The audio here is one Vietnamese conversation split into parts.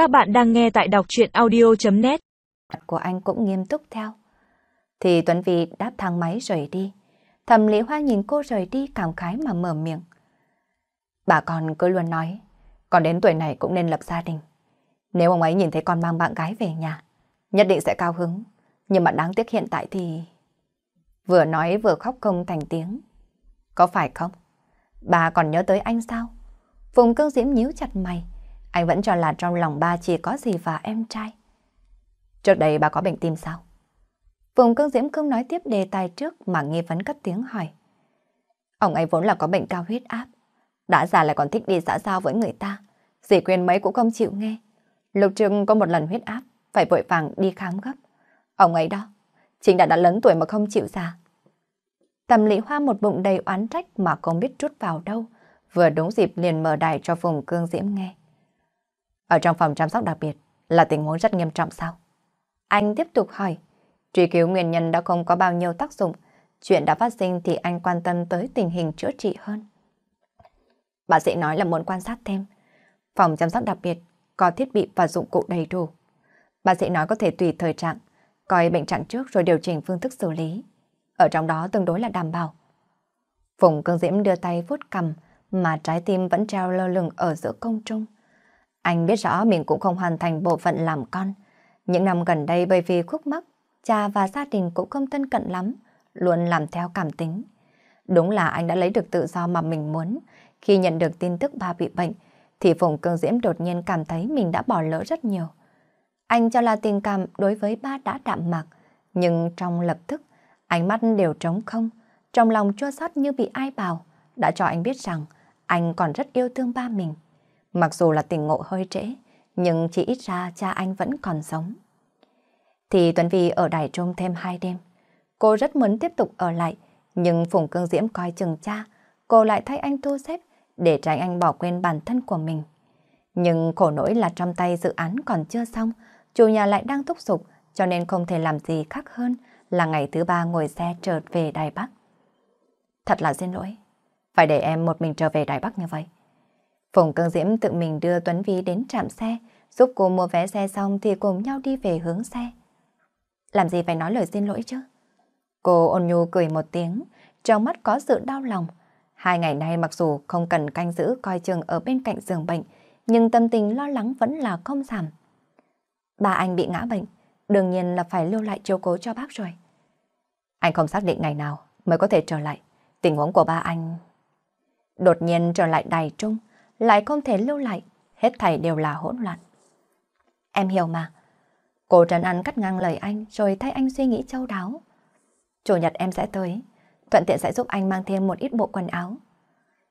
Các bạn đang nghe tại đọc chuyện audio.net của anh cũng nghiêm túc theo. Thì Tuấn Vy đáp thang máy rời đi. Thầm Lý Hoa nhìn cô rời đi cảm khái mà mở miệng. Bà con cứ luôn nói, con đến tuổi này cũng nên lập gia đình. Nếu ông ấy nhìn thấy con mang bạn gái về nhà, nhất định sẽ cao hứng. Nhưng mà đáng tiếc hiện tại thì... Vừa nói vừa khóc không thành tiếng. Có phải không? Bà còn nhớ tới anh sao? Phùng cương diễm nhíu chặt mày. Anh vẫn cho là trong lòng ba chỉ có gì và em trai. Trước đây bà có bệnh tim sao? Phùng cương diễm không nói tiếp đề tài trước mà nghi vấn cất tiếng hỏi. Ông ấy vốn là có bệnh cao huyết áp. Đã già lại còn thích đi xã giao với người ta. Dì quyền mấy cũng không chịu nghe. Lục trường có một lần huyết áp, phải vội vàng đi khám gấp. Ông ấy đó, chính đã đã lớn tuổi mà không chịu già. Tầm lý hoa một bụng đầy oán trách mà không biết trút vào đâu, vừa đúng dịp liền mở đài cho Phùng Cương Diễm nghe. Ở trong phòng chăm sóc đặc biệt là tình huống rất nghiêm trọng sao? Anh tiếp tục hỏi, truy cứu nguyên nhân đã không có bao nhiêu tác dụng, chuyện đã phát sinh thì anh quan tâm tới tình hình chữa trị hơn. Bác sĩ nói là muốn quan sát thêm. Phòng chăm sóc đặc biệt có thiết bị và dụng cụ đầy đủ. Bác sĩ nói có thể tùy thời trạng, coi bệnh trạng trước rồi điều chỉnh phương thức xử lý. Ở trong đó tương đối là đảm bảo. Phùng Cương Diễm đưa tay vuốt cầm mà trái tim vẫn treo lơ lửng ở giữa công trung. Anh biết rõ mình cũng không hoàn thành bộ phận làm con. Những năm gần đây bởi vì khúc mắc, cha và gia đình cũng không thân cận lắm, luôn làm theo cảm tính. Đúng là anh đã lấy được tự do mà mình muốn. Khi nhận được tin tức ba bị bệnh, thì Phùng Cương Diễm đột nhiên cảm thấy mình đã bỏ lỡ rất nhiều. Anh cho là tình cảm đối với ba đã đạm mạc, nhưng trong lập tức, ánh mắt đều trống không, trong lòng chua xót như bị ai bảo, đã cho anh biết rằng anh còn rất yêu thương ba mình. Mặc dù là tình ngộ hơi trễ, nhưng chỉ ít ra cha anh vẫn còn sống. Thì Tuấn Vy ở Đài Trung thêm hai đêm. Cô rất muốn tiếp tục ở lại, nhưng Phùng Cương Diễm coi chừng cha, cô lại thay anh thu xếp để tránh anh bỏ quên bản thân của mình. Nhưng khổ nỗi là trong tay dự án còn chưa xong, chủ nhà lại đang thúc giục, cho nên không thể làm gì khác hơn là ngày thứ ba ngồi xe trở về Đài Bắc. Thật là xin lỗi, phải để em một mình trở về Đài Bắc như vậy. Phùng Cương Diễm tự mình đưa Tuấn Vy đến trạm xe, giúp cô mua vé xe xong thì cùng nhau đi về hướng xe. Làm gì phải nói lời xin lỗi chứ? Cô ôn nhu cười một tiếng, trong mắt có sự đau lòng. Hai ngày nay mặc dù không cần canh giữ coi chừng ở bên cạnh giường bệnh, nhưng tâm tình lo lắng vẫn là không giảm. Ba anh bị ngã bệnh, đương nhiên là phải lưu lại chiếu cố cho bác rồi. Anh không xác định ngày nào mới có thể trở lại. Tình huống của ba anh... Đột nhiên trở lại đài trung, lại không thể lưu lại, hết thảy đều là hỗn loạn. Em hiểu mà. Cô Trần An cắt ngang lời anh rồi thay anh suy nghĩ châu đáo. Chủ nhật em sẽ tới, thuận tiện sẽ giúp anh mang thêm một ít bộ quần áo.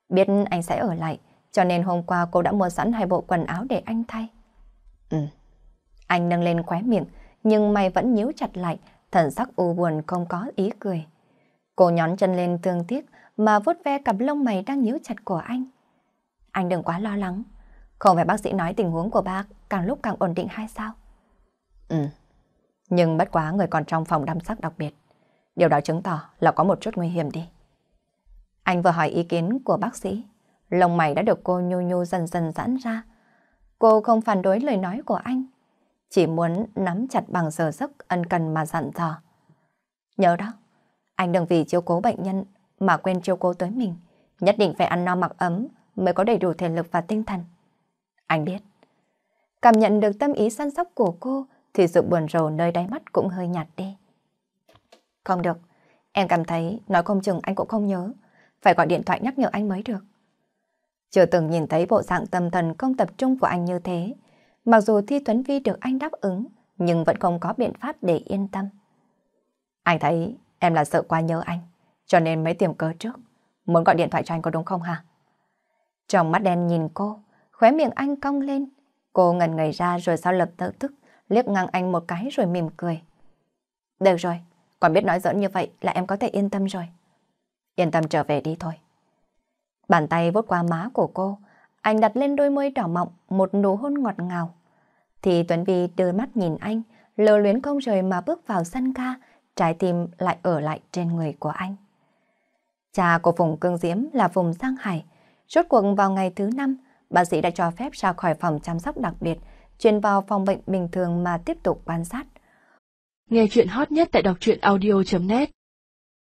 Biết anh sẽ ở lại, cho nên hôm qua cô đã mua sẵn hai bộ quần áo để anh thay. Ừ. Anh nâng lên khóe miệng, nhưng mày vẫn nhíu chặt lại, thần sắc u buồn không có ý cười. Cô nhón chân lên tương tiếc mà vuốt ve cặp lông mày đang nhíu chặt của anh. Anh đừng quá lo lắng. Không phải bác sĩ nói tình huống của bác càng lúc càng ổn định hay sao? Ừ. Nhưng bất quá người còn trong phòng đăm sắc đặc biệt. Điều đó chứng tỏ là có một chút nguy hiểm đi. Anh vừa hỏi ý kiến của bác sĩ. Lông mày đã được cô nhu nhu dần dần giãn ra. Cô không phản đối lời nói của anh. Chỉ muốn nắm chặt bằng giờ giấc ân cần mà dặn dò. Nhớ đó, anh đừng vì chiếu cố bệnh nhân mà quên chiếu cố tới mình. Nhất định phải ăn no mặc ấm mới có đầy đủ thể lực và tinh thần. Anh biết. Cảm nhận được tâm ý săn sóc của cô thì sự buồn rầu nơi đáy mắt cũng hơi nhạt đi. Không được, em cảm thấy nói không chừng anh cũng không nhớ. Phải gọi điện thoại nhắc nhở anh mới được. Chưa từng nhìn thấy bộ dạng tâm thần không tập trung của anh như thế. Mặc dù Thi Tuấn Vi được anh đáp ứng, nhưng vẫn không có biện pháp để yên tâm. Anh thấy em là sợ quá nhớ anh, cho nên mới tìm cớ trước. Muốn gọi điện thoại cho anh có đúng không hả? Trong mắt đen nhìn cô, khóe miệng anh cong lên. Cô ngần ngây ra rồi sau lập tự tức, liếc ngang anh một cái rồi mỉm cười. Được rồi, còn biết nói giỡn như vậy là em có thể yên tâm rồi. Yên tâm trở về đi thôi. Bàn tay vuốt qua má của cô, anh đặt lên đôi môi đỏ mọng một nụ hôn ngọt ngào. Thì Tuấn Vi đưa mắt nhìn anh, lờ luyến không rời mà bước vào sân ca, trái tim lại ở lại trên người của anh. Cha của Phùng Cương Diễm là Phùng Giang Hải. Rốt cuộc vào ngày thứ năm, bác sĩ đã cho phép ra khỏi phòng chăm sóc đặc biệt, chuyển vào phòng bệnh bình thường mà tiếp tục quan sát. Nghe chuyện hot nhất tại đọc truyện audio.net